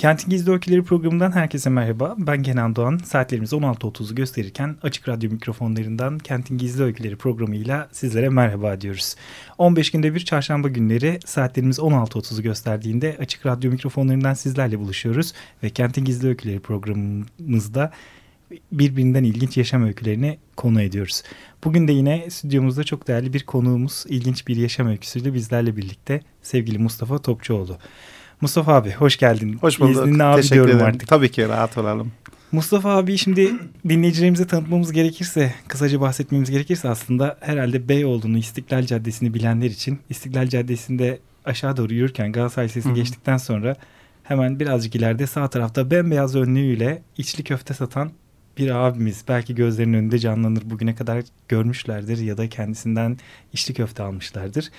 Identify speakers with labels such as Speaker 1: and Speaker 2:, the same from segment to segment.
Speaker 1: Kentin Gizli Öyküleri programından herkese merhaba. Ben Kenan Doğan. Saatlerimiz 16.30'u gösterirken Açık Radyo mikrofonlarından Kentin Gizli Öyküleri programıyla sizlere merhaba diyoruz. 15 günde bir çarşamba günleri saatlerimiz 16.30'u gösterdiğinde Açık Radyo mikrofonlarından sizlerle buluşuyoruz. Ve Kentin Gizli Öyküleri programımızda birbirinden ilginç yaşam öykülerini konu ediyoruz. Bugün de yine stüdyomuzda çok değerli bir konuğumuz, ilginç bir yaşam öyküsüyle bizlerle birlikte sevgili Mustafa Topçuoğlu. Mustafa abi hoş geldin.
Speaker 2: Hoş bulduk.
Speaker 1: İzninle abi
Speaker 2: Teşekkür
Speaker 1: diyorum
Speaker 2: ederim.
Speaker 1: artık.
Speaker 2: Tabii ki rahat olalım.
Speaker 1: Mustafa abi şimdi dinleyicilerimize tanıtmamız gerekirse, kısaca bahsetmemiz gerekirse aslında herhalde Beyoğlu'nu, İstiklal Caddesi'ni bilenler için İstiklal Caddesi'nde aşağı doğru yürürken Galatasaray Lisesi'ni geçtikten sonra hemen birazcık ileride sağ tarafta bembeyaz önlüğüyle içli köfte satan bir abimiz. Belki gözlerinin önünde canlanır bugüne kadar görmüşlerdir ya da kendisinden içli köfte almışlardır.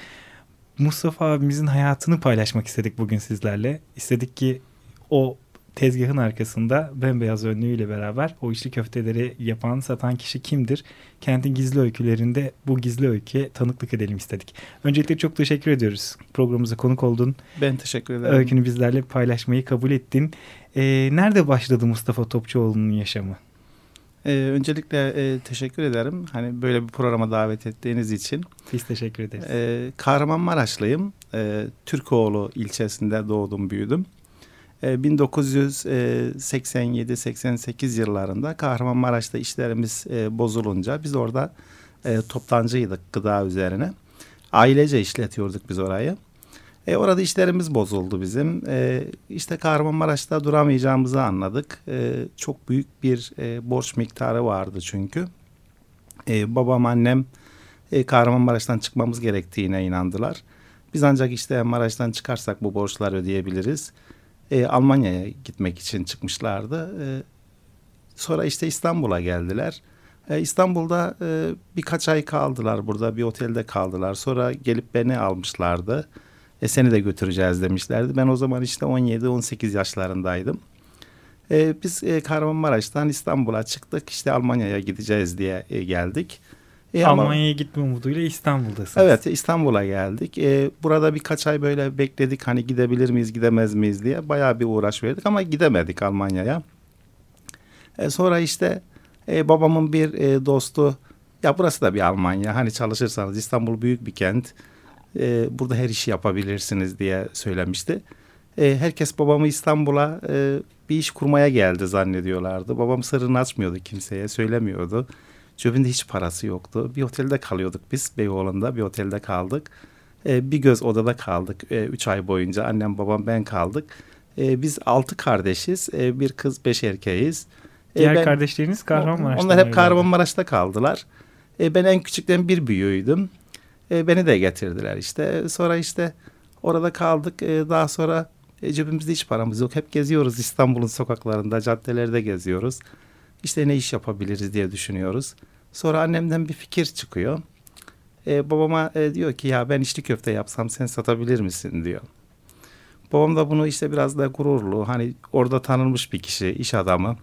Speaker 1: Mustafa abimizin hayatını paylaşmak istedik bugün sizlerle. İstedik ki o tezgahın arkasında bembeyaz önlüğüyle beraber o içli köfteleri yapan, satan kişi kimdir? Kentin gizli öykülerinde bu gizli öyküye tanıklık edelim istedik. Öncelikle çok teşekkür ediyoruz. Programımıza konuk oldun.
Speaker 2: Ben teşekkür ederim.
Speaker 1: Öykünü bizlerle paylaşmayı kabul ettin. Ee, nerede başladı Mustafa Topçuoğlu'nun yaşamı?
Speaker 2: Ee, öncelikle e, teşekkür ederim. Hani böyle bir programa davet ettiğiniz için.
Speaker 1: Biz teşekkür ederiz.
Speaker 2: Ee, Kahramanmaraşlıyım. Ee, Türkoğlu ilçesinde doğdum, büyüdüm. Ee, 1987-88 yıllarında Kahramanmaraş'ta işlerimiz e, bozulunca biz orada e, toptancıydık gıda üzerine. Ailece işletiyorduk biz orayı. E, orada işlerimiz bozuldu bizim. E, işte Kahramanmaraş'ta duramayacağımızı anladık. E, çok büyük bir e, borç miktarı vardı çünkü. E, babam annem e, Kahramanmaraş'tan çıkmamız gerektiğine inandılar. Biz ancak işte Maraş'tan çıkarsak bu borçları ödeyebiliriz. E, Almanya'ya gitmek için çıkmışlardı. E, sonra işte İstanbul'a geldiler. E, İstanbul'da e, birkaç ay kaldılar burada bir otelde kaldılar. Sonra gelip beni almışlardı. E, seni de götüreceğiz demişlerdi. Ben o zaman işte 17-18 yaşlarındaydım. E, biz e, Kahramanmaraş'tan İstanbul'a çıktık. İşte Almanya'ya gideceğiz diye e, geldik. E,
Speaker 1: Almanya'ya gitme umuduyla İstanbul'dasınız.
Speaker 2: Evet İstanbul'a geldik. E, burada birkaç ay böyle bekledik hani gidebilir miyiz gidemez miyiz diye. Bayağı bir uğraş verdik ama gidemedik Almanya'ya. E, sonra işte e, babamın bir e, dostu ya burası da bir Almanya hani çalışırsanız İstanbul büyük bir kent. E, burada her işi yapabilirsiniz diye söylemişti. E, herkes babamı İstanbul'a e, bir iş kurmaya geldi zannediyorlardı. Babam sırrını açmıyordu kimseye söylemiyordu. Cebinde hiç parası yoktu. Bir otelde kalıyorduk biz Beyoğlu'nda bir otelde kaldık. E, bir göz odada kaldık e, üç ay boyunca annem babam ben kaldık. E, biz altı kardeşiz e, bir kız beş erkeğiz. E,
Speaker 1: Diğer
Speaker 2: ben-
Speaker 1: kardeşleriniz Kahramanmaraş'ta.
Speaker 2: onlar hep Kahramanmaraş'ta kaldılar. E, ben en küçükten bir büyüğüydüm. E, beni de getirdiler işte. Sonra işte orada kaldık. E, daha sonra e, cebimizde hiç paramız yok. Hep geziyoruz İstanbul'un sokaklarında, caddelerde geziyoruz. İşte ne iş yapabiliriz diye düşünüyoruz. Sonra annemden bir fikir çıkıyor. E, babama e, diyor ki ya ben içli köfte yapsam sen satabilir misin diyor. Babam da bunu işte biraz da gururlu hani orada tanınmış bir kişi iş adamı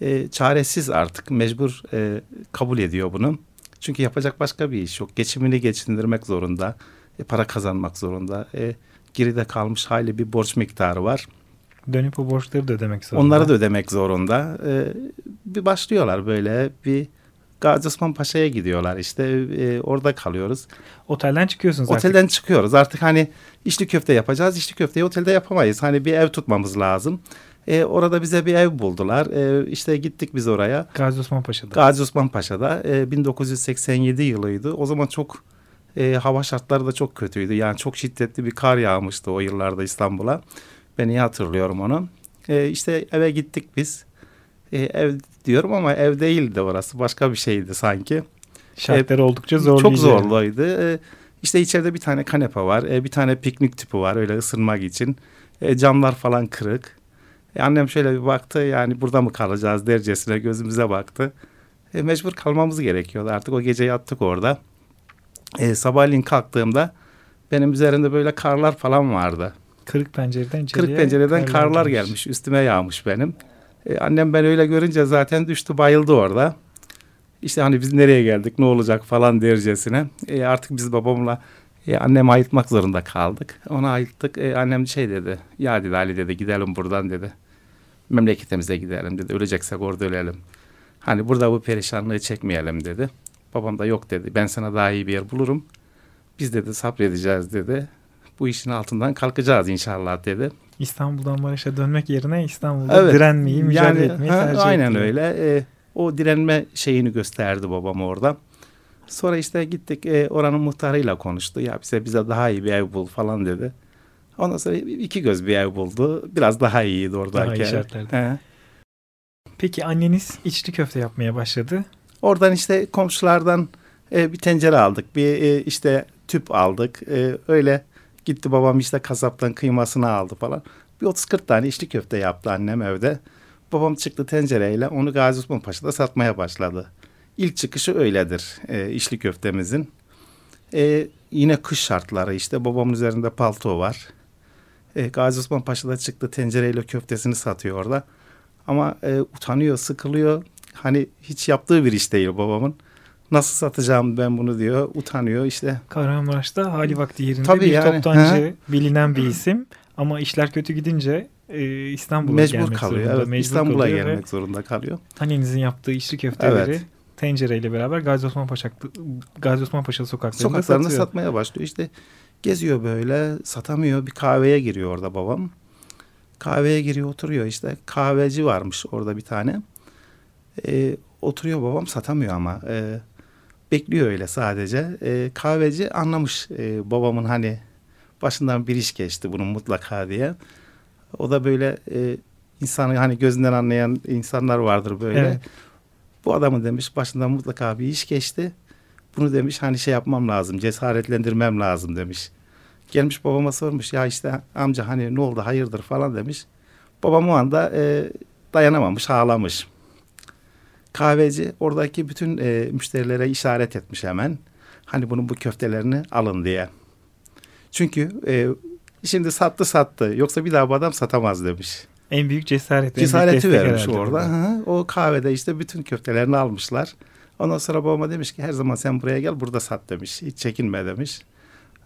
Speaker 2: e, çaresiz artık mecbur e, kabul ediyor bunu. Çünkü yapacak başka bir iş yok. Geçimini geçindirmek zorunda. E, para kazanmak zorunda. E, geride kalmış hali bir borç miktarı var.
Speaker 1: Dönüp o borçları da ödemek zorunda.
Speaker 2: Onları da ödemek zorunda. E, bir başlıyorlar böyle bir Gazi Osman Paşa'ya gidiyorlar işte e, orada kalıyoruz.
Speaker 1: Otelden çıkıyorsunuz artık.
Speaker 2: Otelden çıkıyoruz artık hani içli köfte yapacağız. İçli köfteyi otelde yapamayız. Hani bir ev tutmamız lazım. E, orada bize bir ev buldular. E, işte gittik biz oraya.
Speaker 1: Gazi Osman Paşa'da.
Speaker 2: Gazi Osman Paşa'da e, 1987 yılıydı. O zaman çok e, hava şartları da çok kötüydü. Yani çok şiddetli bir kar yağmıştı o yıllarda İstanbul'a. Ben iyi hatırlıyorum onu. E, işte eve gittik biz. E, ev diyorum ama ev değildi orası. Başka bir şeydi sanki.
Speaker 1: Şartları oldukça zorlu.
Speaker 2: Çok zorluydu. E, işte içeride bir tane kanepe var. E, bir tane piknik tüpü var öyle ısınmak için. E, camlar falan kırık. E, annem şöyle bir baktı yani burada mı kalacağız dercesine gözümüze baktı. E, mecbur kalmamız gerekiyordu. Artık o gece yattık orada. E, sabahleyin kalktığımda benim üzerimde böyle karlar falan vardı.
Speaker 1: Kırık pencereden içeriye
Speaker 2: Kırık pencereden karlar gelmiş. Üstüme yağmış benim. E, annem ben öyle görünce zaten düştü bayıldı orada. İşte hani biz nereye geldik ne olacak falan dercesine. E, artık biz babamla e, annemi ayıltmak zorunda kaldık. Ona ayılttık. E, annem şey dedi. Ya dedi Ali dedi gidelim buradan dedi. Memleketimize gidelim dedi. Öleceksek orada ölelim. Hani burada bu perişanlığı çekmeyelim dedi. Babam da yok dedi. Ben sana daha iyi bir yer bulurum. Biz dedi sabredeceğiz dedi. Bu işin altından kalkacağız inşallah dedi.
Speaker 1: İstanbul'dan Maraş'a dönmek yerine İstanbul'da evet, direnmeyi, mücadele yani, etmeyi ha, tercih
Speaker 2: Aynen ettiler. öyle. E, o direnme şeyini gösterdi babam orada. Sonra işte gittik e, oranın muhtarıyla konuştu. Ya bize bize daha iyi bir ev bul falan dedi. Ondan sonra iki göz bir ev buldu. Biraz daha iyiydi oradayken. Daha iyi şartlarda.
Speaker 1: Peki anneniz içli köfte yapmaya başladı.
Speaker 2: Oradan işte komşulardan e, bir tencere aldık. Bir e, işte tüp aldık. E, öyle gitti babam işte kasaptan kıymasını aldı falan. Bir 30-40 tane içli köfte yaptı annem evde. Babam çıktı tencereyle onu Gazi Osman Paşa'da satmaya başladı. İlk çıkışı öyledir e, içli köftemizin. E, yine kış şartları işte babamın üzerinde palto var. E, Gazi Osman Paşa'da çıktı tencereyle köftesini satıyor orada. Ama e, utanıyor, sıkılıyor. Hani hiç yaptığı bir iş değil babamın. Nasıl satacağım ben bunu diyor. Utanıyor işte.
Speaker 1: Kahramanmaraş'ta hali vakti yerinde Tabii bir yani, toptancı he? bilinen bir isim. Ama işler kötü gidince e, İstanbul'a
Speaker 2: mecbur
Speaker 1: gelmek
Speaker 2: kalıyor.
Speaker 1: zorunda.
Speaker 2: Evet, mecbur İstanbul'a gelmek zorunda kalıyor.
Speaker 1: Annenizin yaptığı içli köfteleri evet. Tencereyle beraber Gazi Osman Paşa Gazi Osman Paşa sokaklarında,
Speaker 2: sokaklarında
Speaker 1: satıyor.
Speaker 2: satmaya başlıyor. İşte geziyor böyle satamıyor. Bir kahveye giriyor orada babam. Kahveye giriyor oturuyor işte. Kahveci varmış orada bir tane. E, oturuyor babam satamıyor ama. E, bekliyor öyle sadece. E, kahveci anlamış e, babamın hani başından bir iş geçti bunun mutlaka diye. O da böyle e, insanı hani gözünden anlayan insanlar vardır böyle. Evet. Bu adamın demiş başından mutlaka bir iş geçti. Bunu demiş hani şey yapmam lazım, cesaretlendirmem lazım demiş. Gelmiş babama sormuş ya işte amca hani ne oldu hayırdır falan demiş. Babam o anda e, dayanamamış ağlamış. Kahveci oradaki bütün e, müşterilere işaret etmiş hemen. Hani bunun bu köftelerini alın diye. Çünkü e, şimdi sattı sattı yoksa bir daha bu adam satamaz demiş.
Speaker 1: En büyük cesaret.
Speaker 2: Cesareti vermiş orada. Hı, o kahvede işte bütün köftelerini almışlar. Ondan sonra babama demiş ki her zaman sen buraya gel burada sat demiş. Hiç çekinme demiş.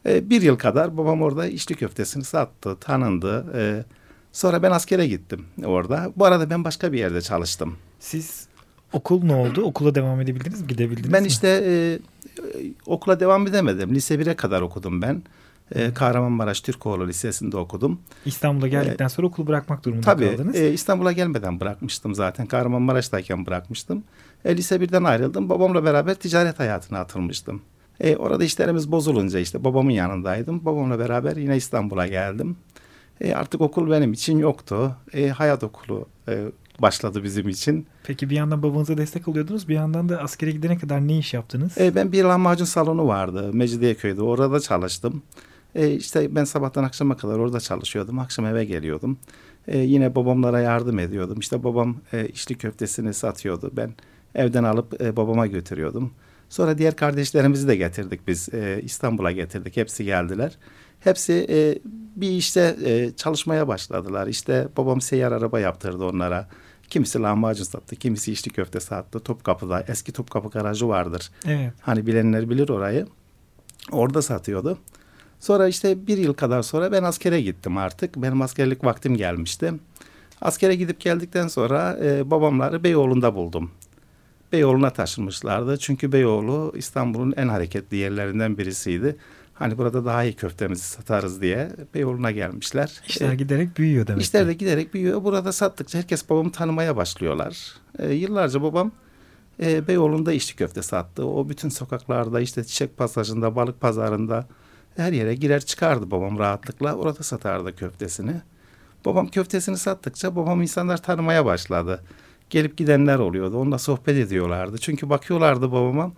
Speaker 2: E, bir yıl kadar babam orada içli köftesini sattı, tanındı. E, sonra ben askere gittim orada. Bu arada ben başka bir yerde çalıştım.
Speaker 1: Siz okul ne oldu? Okula devam edebildiniz mi? Gidebildiniz
Speaker 2: ben
Speaker 1: mi?
Speaker 2: işte e, okula devam edemedim. Lise 1'e kadar okudum ben. E, Kahramanmaraş Türkoğlu Lisesi'nde okudum.
Speaker 1: İstanbul'a geldikten sonra okulu bırakmak durumunda tabii, kaldınız.
Speaker 2: Tabii İstanbul'a gelmeden bırakmıştım zaten. Kahramanmaraş'tayken bırakmıştım. E, lise 1'den ayrıldım. Babamla beraber ticaret hayatına atılmıştım. E, orada işlerimiz bozulunca işte babamın yanındaydım. Babamla beraber yine İstanbul'a geldim. E, artık okul benim için yoktu. E, hayat okulu e, başladı bizim için.
Speaker 1: Peki bir yandan babanıza destek oluyordunuz. Bir yandan da askere gidene kadar ne iş yaptınız?
Speaker 2: E, ben bir lahmacun salonu vardı Mecidiyeköy'de. Orada çalıştım. E, işte ben sabahtan akşama kadar orada çalışıyordum. Akşam eve geliyordum. E, yine babamlara yardım ediyordum. İşte babam e, içli köftesini satıyordu. Ben evden alıp e, babama götürüyordum. Sonra diğer kardeşlerimizi de getirdik biz. E, İstanbul'a getirdik. Hepsi geldiler. Hepsi e, bir işte e, çalışmaya başladılar. İşte babam seyyar araba yaptırdı onlara. Kimisi lahmacun sattı, kimisi içli köfte sattı. Topkapı'da eski Topkapı garajı vardır. Evet. Hani bilenler bilir orayı. Orada satıyordu. Sonra işte bir yıl kadar sonra ben askere gittim artık. Benim askerlik vaktim gelmişti. Askere gidip geldikten sonra e, babamları Beyoğlu'nda buldum. Beyoğlu'na taşınmışlardı. Çünkü Beyoğlu İstanbul'un en hareketli yerlerinden birisiydi. Hani burada daha iyi köftemizi satarız diye Beyoğlu'na gelmişler.
Speaker 1: İşler e, giderek büyüyor demek
Speaker 2: İşler de giderek büyüyor. Burada sattıkça herkes babamı tanımaya başlıyorlar. E, yıllarca babam e, Beyoğlu'nda içli köfte sattı. O bütün sokaklarda işte çiçek pasajında, balık pazarında her yere girer çıkardı babam rahatlıkla. Orada satardı köftesini. Babam köftesini sattıkça babam insanlar tanımaya başladı. Gelip gidenler oluyordu. Onunla sohbet ediyorlardı. Çünkü bakıyorlardı babama.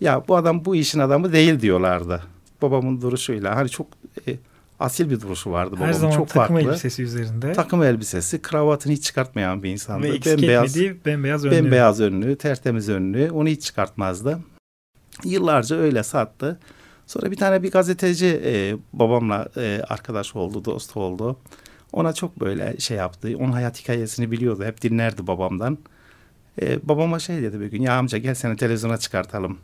Speaker 2: Ya bu adam bu işin adamı değil diyorlardı. Babamın duruşuyla. Hani çok e, asil bir duruşu vardı
Speaker 1: Her
Speaker 2: babamın.
Speaker 1: zaman
Speaker 2: Çok
Speaker 1: takım
Speaker 2: farklı.
Speaker 1: elbisesi üzerinde.
Speaker 2: Takım elbisesi, kravatını hiç çıkartmayan bir insandı.
Speaker 1: Ve eksik
Speaker 2: Bembeyaz,
Speaker 1: etmediği bembeyaz önlüğü.
Speaker 2: bembeyaz önlüğü, tertemiz önlüğü. Onu hiç çıkartmazdı. Yıllarca öyle sattı. Sonra bir tane bir gazeteci e, babamla e, arkadaş oldu, dost oldu. Ona çok böyle şey yaptı. Onun hayat hikayesini biliyordu. Hep dinlerdi babamdan. E, babama şey dedi bir gün. Ya amca gel seni televizyona çıkartalım.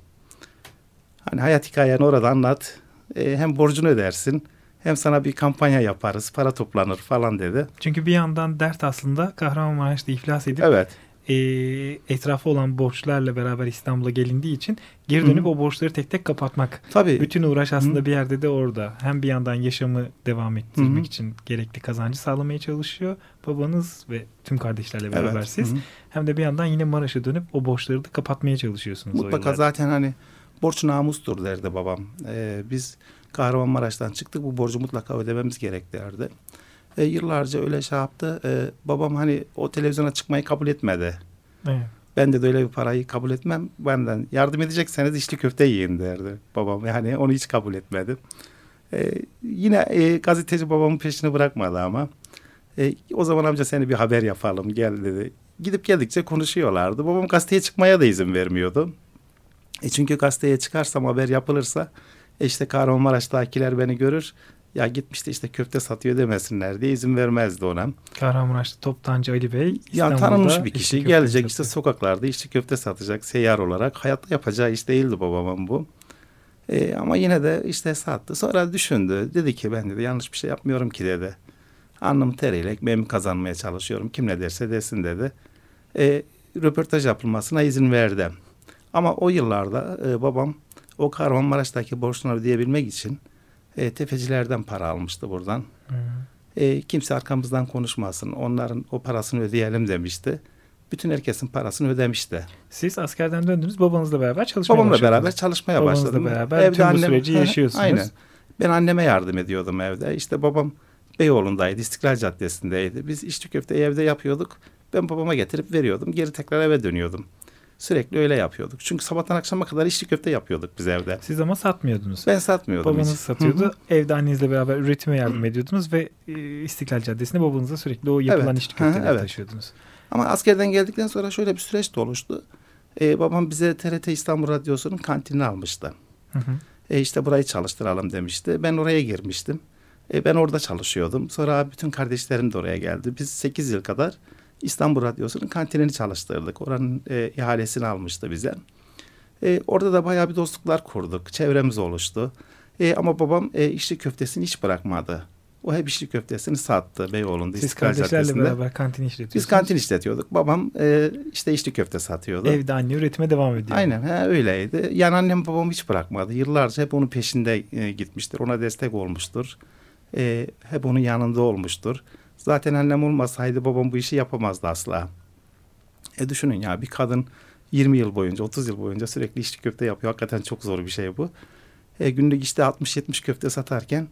Speaker 2: Hani hayat hikayeni orada anlat. E, hem borcunu ödersin. Hem sana bir kampanya yaparız. Para toplanır falan dedi.
Speaker 1: Çünkü bir yandan dert aslında Kahramanmaraş'ta iflas edip
Speaker 2: Evet.
Speaker 1: E, etrafı olan borçlarla beraber İstanbul'a gelindiği için geri dönüp
Speaker 2: Hı.
Speaker 1: o borçları tek tek kapatmak.
Speaker 2: Tabii.
Speaker 1: Bütün uğraş aslında
Speaker 2: Hı.
Speaker 1: bir yerde de orada. Hem bir yandan yaşamı devam ettirmek
Speaker 2: Hı
Speaker 1: için gerekli kazancı sağlamaya çalışıyor babanız ve tüm kardeşlerle
Speaker 2: Evet.
Speaker 1: beraber siz.
Speaker 2: Hı.
Speaker 1: Hem de bir yandan yine Maraş'a dönüp o borçları da kapatmaya çalışıyorsunuz.
Speaker 2: Mutlaka zaten hani borç namustur derdi babam. Ee, biz Kahramanmaraş'tan çıktık bu borcu mutlaka ödememiz gerek derdi. Ee, yıllarca öyle şey yaptı. Ee, babam hani o televizyona çıkmayı kabul etmedi.
Speaker 1: Evet.
Speaker 2: Ben de öyle bir parayı kabul etmem. Benden yardım edecekseniz içli köfte yiyin derdi babam. Yani onu hiç kabul etmedi. Ee, yine e, gazeteci babamın peşini bırakmadı ama. E, o zaman amca seni bir haber yapalım gel dedi. Gidip geldikçe konuşuyorlardı. Babam gazeteye çıkmaya da izin vermiyordu. E çünkü gazeteye çıkarsam haber yapılırsa e işte Kahramanmaraş'takiler beni görür. Ya gitmişti işte köfte satıyor demesinler diye izin vermezdi ona.
Speaker 1: Kahramanmaraş'ta Toptancı Ali Bey
Speaker 2: Yani
Speaker 1: İstanbul'da
Speaker 2: tanınmış bir kişi gelecek
Speaker 1: satıyor.
Speaker 2: işte sokaklarda içli köfte satacak seyyar olarak. Hayatta yapacağı iş değildi babamın bu. E, ama yine de işte sattı. Sonra düşündü. Dedi ki ben dedi yanlış bir şey yapmıyorum ki dedi. Alnım teriyle ekmeğimi kazanmaya çalışıyorum. Kim ne derse desin dedi. E, röportaj yapılmasına izin verdi. Ama o yıllarda e, babam o Kahramanmaraş'taki borçları ödeyebilmek için e, tefecilerden para almıştı buradan.
Speaker 1: Hı.
Speaker 2: E, kimse arkamızdan konuşmasın. Onların o parasını ödeyelim demişti. Bütün herkesin parasını ödemişti.
Speaker 1: Siz askerden döndünüz babanızla beraber çalışmaya
Speaker 2: Babamla
Speaker 1: başladınız.
Speaker 2: beraber çalışmaya
Speaker 1: Babanızla
Speaker 2: başladım.
Speaker 1: beraber tüm bu süreci yaşıyorsunuz.
Speaker 2: Aynen. Ben anneme yardım ediyordum evde. İşte babam Beyoğlu'ndaydı, İstiklal Caddesi'ndeydi. Biz içli köfteyi evde yapıyorduk. Ben babama getirip veriyordum. Geri tekrar eve dönüyordum. Sürekli öyle yapıyorduk. Çünkü sabahtan akşama kadar içli köfte yapıyorduk biz evde.
Speaker 1: Siz ama satmıyordunuz.
Speaker 2: Ben satmıyordum
Speaker 1: Babanız
Speaker 2: hiç.
Speaker 1: satıyordu.
Speaker 2: Hı hı.
Speaker 1: Evde annenizle beraber üretime yardım ediyordunuz ve e, İstiklal Caddesi'nde babanıza sürekli o yapılan
Speaker 2: Evet.
Speaker 1: içli köfteleri
Speaker 2: evet.
Speaker 1: taşıyordunuz.
Speaker 2: Ama askerden geldikten sonra şöyle bir süreç de oluştu. Ee, babam bize TRT İstanbul Radyosu'nun kantinini almıştı.
Speaker 1: Hı hı.
Speaker 2: E işte burayı çalıştıralım demişti. Ben oraya girmiştim. E ben orada çalışıyordum. Sonra bütün kardeşlerim de oraya geldi. Biz 8 yıl kadar İstanbul Radyosu'nun kantinini çalıştırdık. Oranın e, ihalesini almıştı bize. E, orada da bayağı bir dostluklar kurduk. Çevremiz oluştu. E, ama babam e, içli köftesini hiç bırakmadı. O hep içli köftesini sattı Beyoğlu'nda
Speaker 1: Siz kardeşlerle beraber kantin işletiyorsunuz.
Speaker 2: Biz kantin işletiyorduk. Babam e, işte içli köfte satıyordu.
Speaker 1: Evde anne üretime devam ediyor.
Speaker 2: Aynen he, öyleydi. Yani annem babam hiç bırakmadı. Yıllarca hep onun peşinde e, gitmiştir. Ona destek olmuştur. E, hep onun yanında olmuştur. Zaten annem olmasaydı babam bu işi yapamazdı asla. E düşünün ya bir kadın 20 yıl boyunca 30 yıl boyunca sürekli içli köfte yapıyor. Hakikaten çok zor bir şey bu. E, günlük işte 60-70 köfte satarken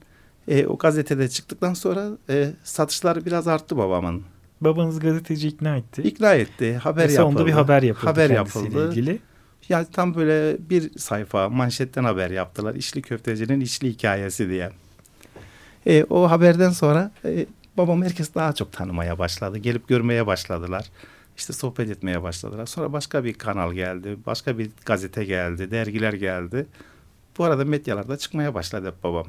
Speaker 2: e, o gazetede çıktıktan sonra e, satışları biraz arttı babamın.
Speaker 1: Babanız gazeteci ikna etti.
Speaker 2: İkna etti. Haber
Speaker 1: sonunda
Speaker 2: yapıldı.
Speaker 1: bir haber yapıldı
Speaker 2: Haber yapıldı.
Speaker 1: ilgili.
Speaker 2: Yani tam böyle bir sayfa manşetten haber yaptılar. İçli köftecinin içli hikayesi diye. E, o haberden sonra e, babam herkes daha çok tanımaya başladı. Gelip görmeye başladılar. İşte sohbet etmeye başladılar. Sonra başka bir kanal geldi. Başka bir gazete geldi. Dergiler geldi. Bu arada medyalarda çıkmaya başladı hep babam.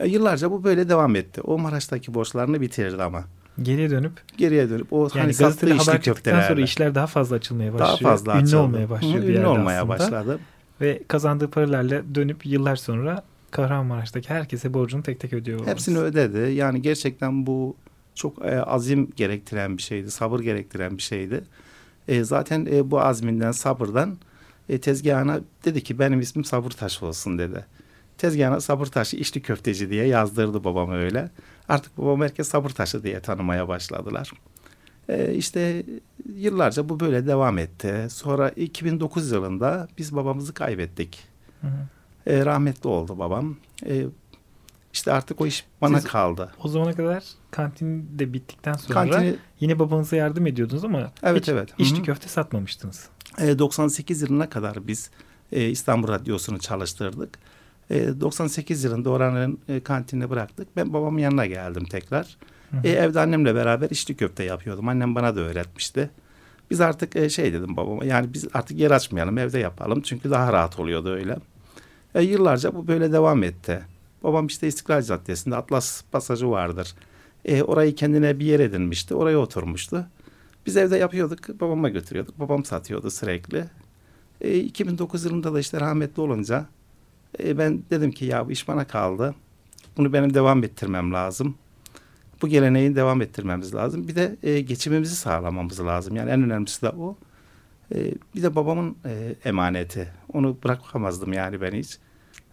Speaker 2: E, yıllarca bu böyle devam etti. O Maraş'taki borçlarını bitirdi ama.
Speaker 1: Geriye dönüp
Speaker 2: Geriye dönüp o
Speaker 1: yani
Speaker 2: hani
Speaker 1: gazetede haber çıktıktan sonra işler daha fazla açılmaya başlıyor.
Speaker 2: daha fazla
Speaker 1: Ünlü
Speaker 2: açıldı.
Speaker 1: olmaya başlıyor
Speaker 2: Hı,
Speaker 1: bir
Speaker 2: Ünlü olmaya
Speaker 1: aslında.
Speaker 2: başladı.
Speaker 1: Ve kazandığı paralarla dönüp yıllar sonra Kahramanmaraş'taki herkese borcunu tek tek ödüyor.
Speaker 2: Hepsini ödedi. Yani gerçekten bu çok e, azim gerektiren bir şeydi. Sabır gerektiren bir şeydi. E, zaten e, bu azminden, sabırdan e, tezgahına dedi ki benim ismim Sabır Taş olsun dedi. Tezgahına Sabır Taşı içli köfteci diye yazdırdı babam öyle. Artık babam herkes Sabır Taşı diye tanımaya başladılar. E, işte yıllarca bu böyle devam etti. Sonra 2009 yılında biz babamızı kaybettik.
Speaker 1: Hı hı.
Speaker 2: E, rahmetli oldu babam. E, işte artık o iş bana
Speaker 1: Siz-
Speaker 2: kaldı.
Speaker 1: O zamana kadar kantin de bittikten sonra
Speaker 2: Kantini
Speaker 1: yine babanıza yardım ediyordunuz ama
Speaker 2: Evet,
Speaker 1: hiç
Speaker 2: evet.
Speaker 1: içli
Speaker 2: Hı hı.
Speaker 1: köfte satmamıştınız.
Speaker 2: e, 98 yılına kadar biz e, İstanbul Radyosu'nu çalıştırdık. E, 98 yılında oranın e, kantinini bıraktık. Ben babamın yanına geldim tekrar. E, evde annemle beraber içli köfte yapıyordum. Annem bana da öğretmişti. Biz artık e, şey dedim babama yani biz artık yer açmayalım evde yapalım. Çünkü daha rahat oluyordu öyle. E, yıllarca bu böyle devam etti. Babam işte İstiklal Caddesi'nde Atlas pasajı vardır. E, orayı kendine bir yer edinmişti. Oraya oturmuştu. Biz evde yapıyorduk. Babama götürüyorduk. Babam satıyordu sürekli. E, 2009 yılında da işte rahmetli olunca e, ben dedim ki ya bu iş bana kaldı. Bunu benim devam ettirmem lazım. Bu geleneği devam ettirmemiz lazım. Bir de e, geçimimizi sağlamamız lazım. Yani en önemlisi de o. E, bir de babamın e, emaneti. Onu bırakamazdım yani ben hiç.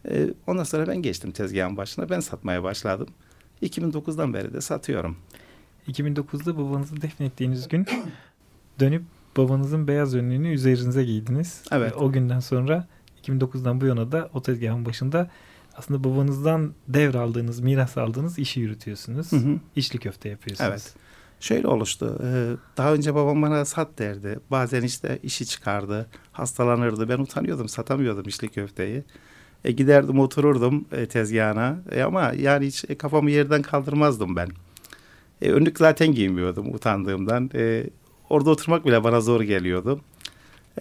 Speaker 2: E, ondan sonra ben geçtim tezgahın başına. Ben satmaya başladım. 2009'dan beri de satıyorum.
Speaker 1: 2009'da babanızı defnettiğiniz gün dönüp babanızın beyaz önlüğünü üzerinize giydiniz.
Speaker 2: Evet.
Speaker 1: Ve o günden sonra 2009'dan bu yana da o tezgahın başında aslında babanızdan devraldığınız, miras aldığınız işi yürütüyorsunuz.
Speaker 2: Hı hı.
Speaker 1: İçli köfte yapıyorsunuz.
Speaker 2: Evet. Şöyle oluştu. Daha önce babam bana sat derdi. Bazen işte işi çıkardı. Hastalanırdı. Ben utanıyordum. Satamıyordum içli köfteyi. E, giderdim otururdum e, tezgahına. E, ama yani hiç e, kafamı yerden kaldırmazdım ben. E, önlük zaten giymiyordum utandığımdan. E, orada oturmak bile bana zor geliyordu.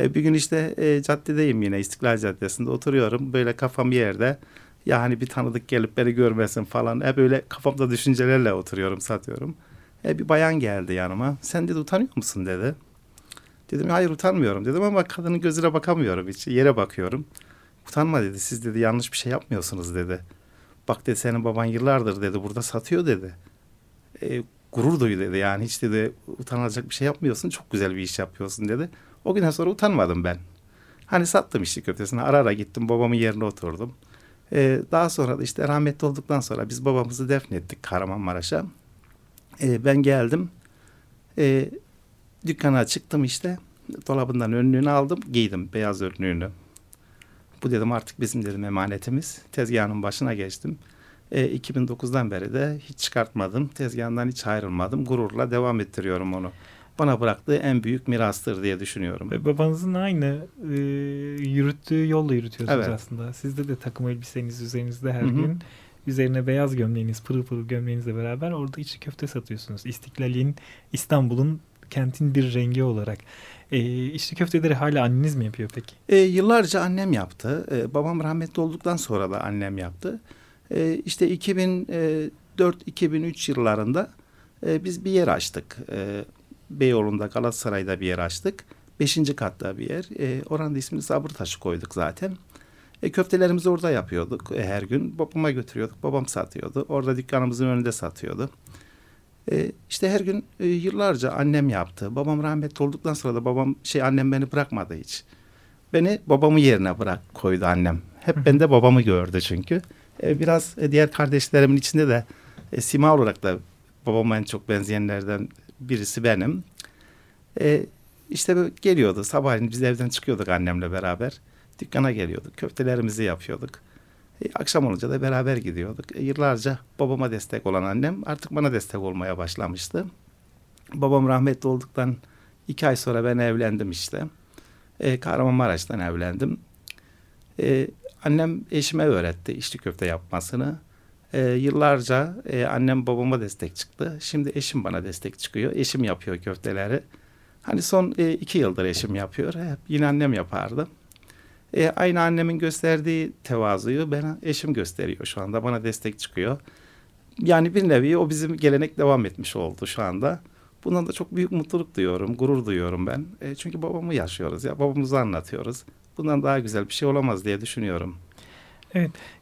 Speaker 2: E, bir gün işte e, caddedeyim yine İstiklal Caddesi'nde oturuyorum. Böyle kafam yerde. Yani bir tanıdık gelip beni görmesin falan. Hep böyle kafamda düşüncelerle oturuyorum, satıyorum. E, bir bayan geldi yanıma. Sen dedi utanıyor musun dedi. Dedim hayır utanmıyorum dedim ama kadının gözüne bakamıyorum hiç. Yere bakıyorum. Utanma dedi siz dedi yanlış bir şey yapmıyorsunuz dedi. Bak dedi senin baban yıllardır dedi burada satıyor dedi. E, gurur duy dedi yani hiç dedi utanılacak bir şey yapmıyorsun çok güzel bir iş yapıyorsun dedi. O günden sonra utanmadım ben. Hani sattım işi köftesini ara ara gittim babamın yerine oturdum. E, daha sonra da işte rahmetli olduktan sonra biz babamızı defnettik Kahramanmaraş'a. E, ben geldim. E, dükkana çıktım işte. Dolabından önlüğünü aldım. Giydim beyaz önlüğünü. Bu dedim artık bizim dedim emanetimiz. Tezgahın başına geçtim. E, 2009'dan beri de hiç çıkartmadım. Tezgahından hiç ayrılmadım. Gururla devam ettiriyorum onu. Bana bıraktığı en büyük mirastır diye düşünüyorum.
Speaker 1: Ve babanızın aynı e, yürüttüğü yolla yürütüyorsunuz
Speaker 2: Evet.
Speaker 1: aslında. Sizde de takım elbiseniz üzerinizde her
Speaker 2: Hı hı.
Speaker 1: gün. Üzerine beyaz gömleğiniz, pırıl pırıl gömleğinizle beraber orada içli köfte satıyorsunuz. İstiklal'in, İstanbul'un kentin bir rengi olarak. E, içli köfteleri hala anneniz mi yapıyor peki?
Speaker 2: E, yıllarca annem yaptı. E, babam rahmetli olduktan sonra da annem yaptı. E, işte 2004-2003 yıllarında e, biz bir yer açtık. E, Beyoğlu'nda Galatasaray'da bir yer açtık. Beşinci katta bir yer. E, oranın ismini Sabır Taşı koyduk zaten. E, köftelerimizi orada yapıyorduk e, her gün. Babama götürüyorduk. Babam satıyordu. Orada dükkanımızın önünde satıyordu. E, işte her gün e, yıllarca annem yaptı. Babam rahmetli olduktan sonra da babam şey annem beni bırakmadı hiç. Beni babamın yerine bırak koydu annem. Hep bende babamı gördü çünkü. E, biraz e, diğer kardeşlerimin içinde de e, sima olarak da babama en çok benzeyenlerden birisi benim. E, işte geliyordu sabahleyin biz evden çıkıyorduk annemle beraber. Dükkana geliyorduk. Köftelerimizi yapıyorduk. E, akşam olunca da beraber gidiyorduk. E, yıllarca babama destek olan annem artık bana destek olmaya başlamıştı. Babam rahmetli olduktan iki ay sonra ben evlendim işte. E, Kahramanmaraş'tan evlendim. E, annem eşime öğretti içli köfte yapmasını. E, yıllarca e, annem babama destek çıktı. Şimdi eşim bana destek çıkıyor. Eşim yapıyor köfteleri. Hani son e, iki yıldır eşim yapıyor. Hep yine annem yapardı. E, aynı annemin gösterdiği tevazuyu bana eşim gösteriyor şu anda. Bana destek çıkıyor. Yani bir nevi o bizim gelenek devam etmiş oldu şu anda. Bundan da çok büyük mutluluk duyuyorum, gurur duyuyorum ben. E, çünkü babamı yaşıyoruz ya, babamızı anlatıyoruz. Bundan daha güzel bir şey olamaz diye düşünüyorum.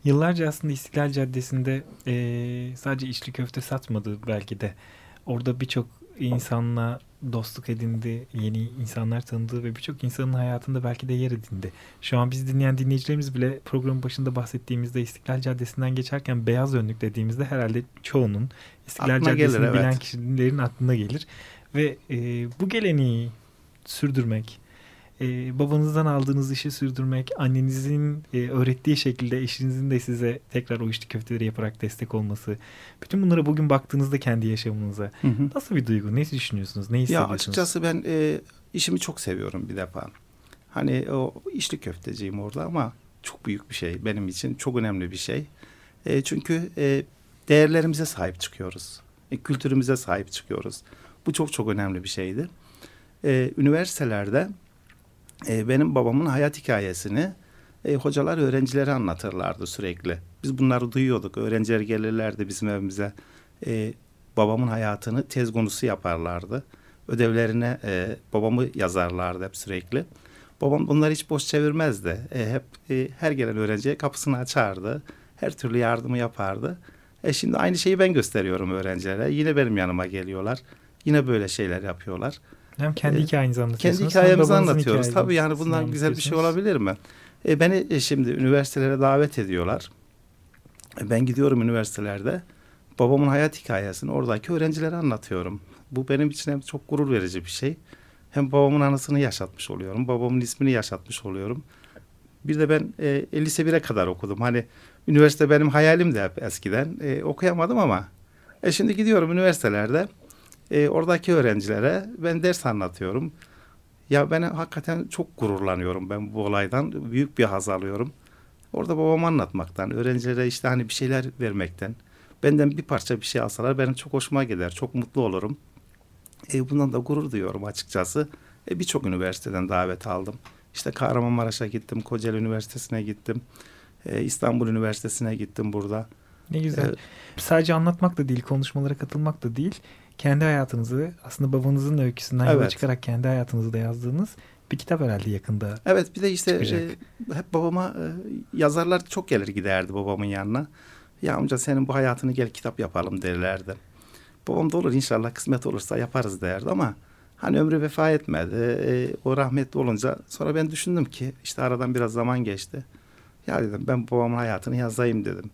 Speaker 1: Yıllarca aslında İstiklal Caddesi'nde e, sadece içli köfte satmadı belki de. Orada birçok insanla dostluk edindi, yeni insanlar tanıdı ve birçok insanın hayatında belki de yer edindi. Şu an biz dinleyen dinleyicilerimiz bile programın başında bahsettiğimizde İstiklal Caddesi'nden geçerken beyaz önlük dediğimizde herhalde çoğunun İstiklal
Speaker 2: Aklına
Speaker 1: Caddesi'ni
Speaker 2: gelir,
Speaker 1: bilen
Speaker 2: evet.
Speaker 1: kişilerin aklına gelir. Ve e, bu geleneği sürdürmek, e, babanızdan aldığınız işi sürdürmek, annenizin e, öğrettiği şekilde eşinizin de size tekrar o içli köfteleri yaparak destek olması. Bütün bunlara bugün baktığınızda kendi yaşamınıza nasıl bir duygu? Ne düşünüyorsunuz? Ne
Speaker 2: Ya
Speaker 1: hissediyorsunuz?
Speaker 2: açıkçası ben e, işimi çok seviyorum bir defa. Hani o içli köfteciyim orada ama çok büyük bir şey benim için. Çok önemli bir şey. E, çünkü e, değerlerimize sahip çıkıyoruz. E, kültürümüze sahip çıkıyoruz. Bu çok çok önemli bir şeydi. E, üniversitelerde e, benim babamın hayat hikayesini e, hocalar öğrencilere anlatırlardı sürekli. Biz bunları duyuyorduk. Öğrenciler gelirlerdi bizim evimize. E, babamın hayatını tez konusu yaparlardı. Ödevlerine e, babamı yazarlardı hep sürekli. Babam bunları hiç boş çevirmezdi. E, hep e, her gelen öğrenciye kapısını açardı. Her türlü yardımı yapardı. E şimdi aynı şeyi ben gösteriyorum öğrencilere. Yine benim yanıma geliyorlar. Yine böyle şeyler yapıyorlar.
Speaker 1: Hem kendi
Speaker 2: e,
Speaker 1: hikayenizi anlatıyorsunuz.
Speaker 2: Kendi hikayemizi anlatıyoruz. Tabii yani bundan güzel bir şey olabilir mi? E, beni e, şimdi üniversitelere davet ediyorlar. E, ben gidiyorum üniversitelerde. Babamın hayat hikayesini oradaki öğrencilere anlatıyorum. Bu benim için hem çok gurur verici bir şey. Hem babamın anısını yaşatmış oluyorum. Babamın ismini yaşatmış oluyorum. Bir de ben e, lise 1'e kadar okudum. Hani üniversite benim hayalim de hep eskiden. E, okuyamadım ama e, şimdi gidiyorum üniversitelerde. E, oradaki öğrencilere ben ders anlatıyorum. Ya ben hakikaten çok gururlanıyorum ben bu olaydan. Büyük bir haz alıyorum. Orada babamı anlatmaktan, öğrencilere işte hani bir şeyler vermekten. Benden bir parça bir şey alsalar benim çok hoşuma gider. Çok mutlu olurum. E, bundan da gurur duyuyorum açıkçası. E, Birçok üniversiteden davet aldım. İşte Kahramanmaraş'a gittim, Kocaeli Üniversitesi'ne gittim. E, İstanbul Üniversitesi'ne gittim burada.
Speaker 1: Ne güzel. Ee, Sadece anlatmak da değil, konuşmalara katılmak da değil. Kendi hayatınızı aslında babanızın öyküsünden evet. yola çıkarak kendi hayatınızı da yazdığınız bir kitap herhalde yakında
Speaker 2: Evet bir de işte e, hep babama e, yazarlar çok gelir giderdi babamın yanına. Ya amca senin bu hayatını gel kitap yapalım derlerdi. Babam da olur inşallah kısmet olursa yaparız derdi ama hani ömrü vefa etmedi. E, o rahmetli olunca sonra ben düşündüm ki işte aradan biraz zaman geçti. Ya dedim ben babamın hayatını yazayım dedim.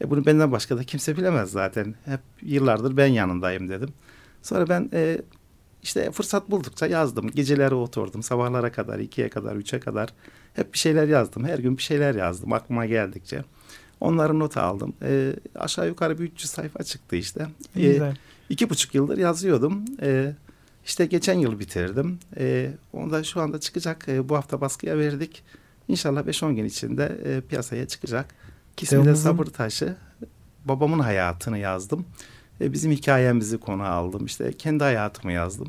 Speaker 2: E bunu benden başka da kimse bilemez zaten. Hep yıllardır ben yanındayım dedim. Sonra ben e, işte fırsat buldukça yazdım. Geceleri oturdum. Sabahlara kadar, ikiye kadar, üçe kadar. Hep bir şeyler yazdım. Her gün bir şeyler yazdım aklıma geldikçe. Onları not aldım. E, aşağı yukarı bir 300 sayfa çıktı işte. E. İki buçuk yıldır yazıyordum. E, işte geçen yıl bitirdim. E, onu da şu anda çıkacak. E, bu hafta baskıya verdik. İnşallah 5-10 gün içinde e, piyasaya çıkacak. İkisini de sabır taşı. Babamın hayatını yazdım. E, bizim hikayemizi konu aldım. İşte kendi hayatımı yazdım.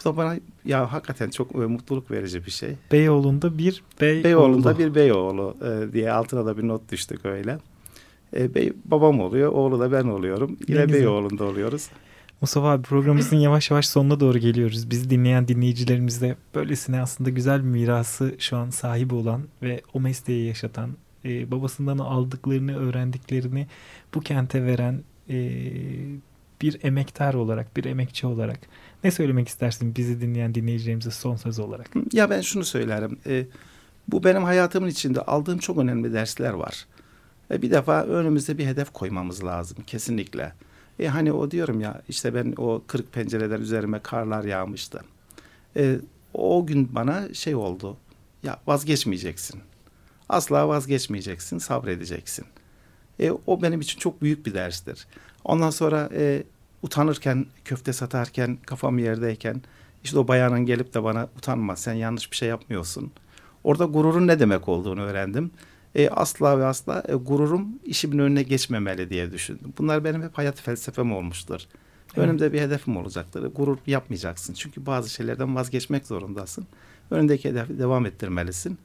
Speaker 2: Bu da bana ya hakikaten çok e, mutluluk verici bir şey.
Speaker 1: Beyoğlu'nda bir bey
Speaker 2: Beyoğlu'nda bir beyoğlu e, diye altına da bir not düştük öyle. E, bey, babam oluyor, oğlu da ben oluyorum. Yine Beyoğlu'nda oluyoruz.
Speaker 1: Mustafa abi programımızın yavaş yavaş sonuna doğru geliyoruz. Bizi dinleyen dinleyicilerimiz de böylesine aslında güzel bir mirası şu an sahibi olan ve o mesleği yaşatan, e, babasından aldıklarını, öğrendiklerini bu kente veren e, bir emektar olarak, bir emekçi olarak ne söylemek istersin bizi dinleyen dinleyicilerimize son söz olarak?
Speaker 2: Ya ben şunu söylerim. E, bu benim hayatımın içinde aldığım çok önemli dersler var. E, bir defa önümüzde bir hedef koymamız lazım kesinlikle. E, hani o diyorum ya işte ben o kırık pencereden üzerime karlar yağmıştı. E, o gün bana şey oldu. Ya vazgeçmeyeceksin. Asla vazgeçmeyeceksin, sabredeceksin. E, o benim için çok büyük bir derstir. Ondan sonra e, utanırken, köfte satarken, kafam yerdeyken işte o bayanın gelip de bana utanma sen yanlış bir şey yapmıyorsun. Orada gururun ne demek olduğunu öğrendim. E, asla ve asla e, gururum işimin önüne geçmemeli diye düşündüm. Bunlar benim hep hayat felsefem olmuştur. Evet. Önümde bir hedefim olacaktır. Gurur yapmayacaksın. Çünkü bazı şeylerden vazgeçmek zorundasın. Önündeki hedefi devam ettirmelisin.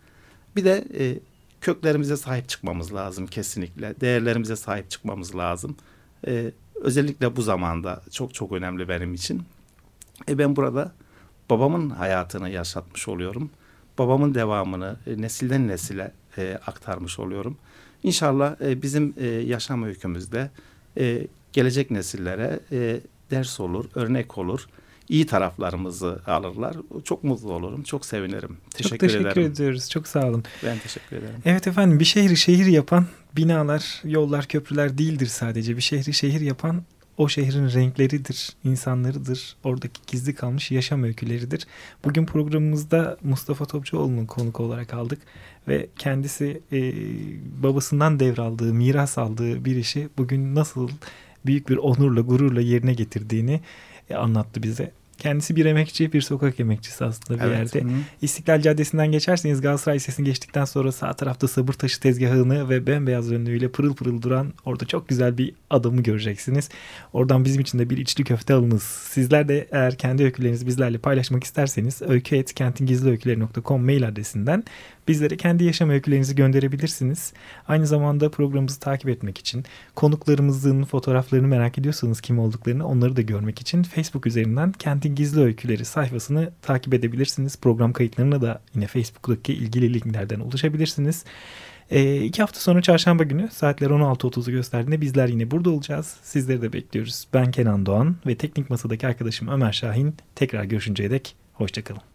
Speaker 2: Bir de e, köklerimize sahip çıkmamız lazım kesinlikle. Değerlerimize sahip çıkmamız lazım. Ee, özellikle bu zamanda çok çok önemli benim için. E ben burada babamın hayatını yaşatmış oluyorum. Babamın devamını e, nesilden nesile e, aktarmış oluyorum. İnşallah e, bizim e, yaşam öykümüzde e, gelecek nesillere e, ders olur, örnek olur iyi taraflarımızı alırlar. Çok mutlu olurum. Çok sevinirim. Teşekkür, çok
Speaker 1: teşekkür
Speaker 2: ederim.
Speaker 1: ediyoruz. Çok sağ olun.
Speaker 2: Ben teşekkür ederim.
Speaker 1: Evet efendim bir şehri şehir yapan binalar, yollar, köprüler değildir sadece. Bir şehri şehir yapan o şehrin renkleridir, insanlarıdır, oradaki gizli kalmış yaşam öyküleridir. Bugün programımızda Mustafa Topçuoğlu'nun konuk olarak aldık ve kendisi e, babasından devraldığı, miras aldığı bir işi bugün nasıl büyük bir onurla, gururla yerine getirdiğini anlattı bize. Kendisi bir emekçi, bir sokak emekçisi aslında bir
Speaker 2: Evet.
Speaker 1: yerde. İstiklal Caddesi'nden geçerseniz Galatasaray Lisesi'ni geçtikten sonra sağ tarafta sabır taşı tezgahını ve bembeyaz önlüğüyle pırıl pırıl duran orada çok güzel bir adamı göreceksiniz. Oradan bizim için de bir içli köfte alınız. Sizler de eğer kendi öykülerinizi bizlerle paylaşmak isterseniz öykü.kentingizliöyküleri.com mail adresinden bizlere kendi yaşam öykülerinizi gönderebilirsiniz. Aynı zamanda programımızı takip etmek için, konuklarımızın fotoğraflarını merak ediyorsanız kim olduklarını onları da görmek için Facebook üzerinden Kentin Gizli Öyküleri sayfasını takip edebilirsiniz. Program kayıtlarına da yine Facebook'taki ilgili linklerden ulaşabilirsiniz. E, iki hafta sonra çarşamba günü saatler 16.30'u gösterdiğinde bizler yine burada olacağız. Sizleri de bekliyoruz. Ben Kenan Doğan ve teknik masadaki arkadaşım Ömer Şahin. Tekrar görüşünceye dek hoşçakalın.